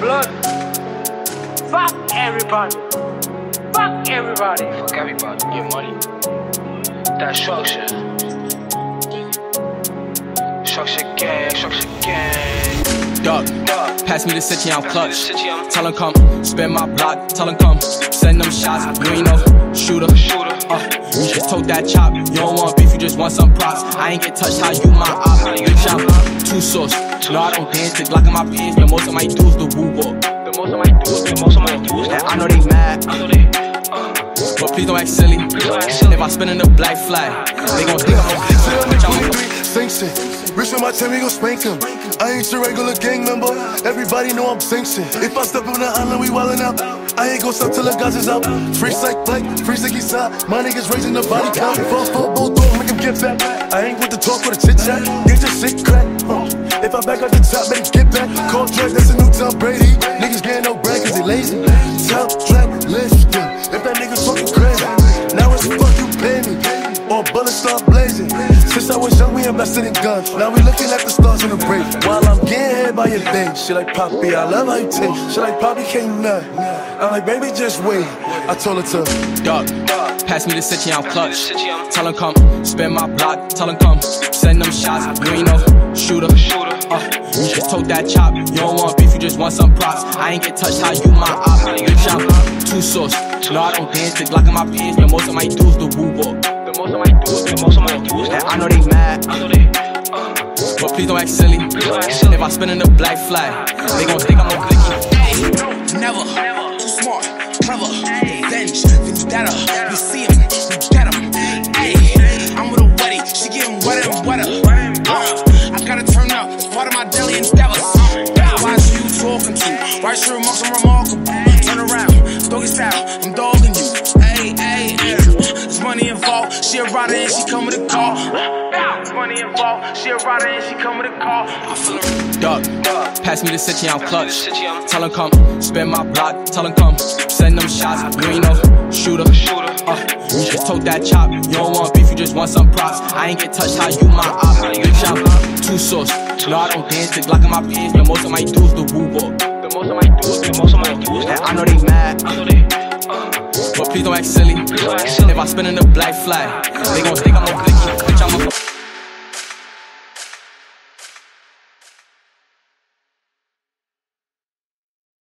Fuck everybody. Fuck everybody. Fuck everybody. Get money. That structure. Structure gang, structure gang. Duck, Duck. pass me the city, I'm clutch. City, I'm- Tell 'em come, spin my block. Tell Tell 'em come, send them shots. You ain't no shooter. Shooter. Uh, you just told that chop. You don't want beef, you just want some props. I ain't get touched, how you my op. Bitch, I'm two sauce. No, I don't dance, the Glock in my pants. The most of my dudes do woo walk. The most of my dudes, the most of my dudes. And I know they mad, I know they. Uh, but please don't act silly. don't act silly. If I spin in the black flag, they gon' think I'm a bitch. I'm a Sing shit. Rich on my team, we gon' spank him. I ain't your regular gang member. Everybody know I'm sing shit. If I step on the island, we wildin' out. I ain't gon' stop till the guys is out. Free psych black, free sicky side. My niggas raising the body count. Full football door, make him get back. I ain't with the talk or the chit chat. Get your shit crack. Back up the top, better get back. Call Drake, that's a new Tom Brady. Niggas getting no bread cause they lazy. Top track, lifting. If that nigga talking crazy, now it's fuck you pay me. Or bullets start Now we looking at the stars in the break. While I'm getting hit by your thing. She like Poppy, I love how you take. She like Poppy, can't nut. I'm like, baby, just wait. I told her to. Duck, pass me the city, I'm clutch. Tell 'em come, spin my block. Tell 'em come, send them shots. You ain't no shooter. Uh, you just told that chop. You don't want beef, you just want some props. I ain't get touched, how you my op. Bitch, I'm two sauce. No, I don't dance, the Glock in my pants. Yeah, most of my dudes the woo walk. The most of my dudes, the most of my dudes. Don't act silly. If I spin in the black flag, they gon' think I'm a blicky. Never. Too smart, clever, revenge, vendetta. You see him, we get him. Hey, I'm with a wetty, she getting wetter and wetter. Uh, I gotta turn up, it's part of my daily endeavors. Why is you talking to? Right through amongst some remarkable. Turn around, doggy style, I'm dogging There's money involved, she a rider and she come with a car. There's money involved, she a rider and she come with a car. I feel her. Duck, pass me the city, I'm clutch. City, I'm- Tell 'em come, spin my block. Tell 'em come, send them shots. You ain't no shooter. Shooter. Uh, you just told that chop. You don't want beef, you just want some props. I ain't get touched, how you my op. Bitch, I'm two sauce. No, I don't dance, the Glock in my pants. Yeah, most of my dudes the woo don't act silly. If I spin in the black flag, they gon' think I'm a blicky. Bitch, I'm a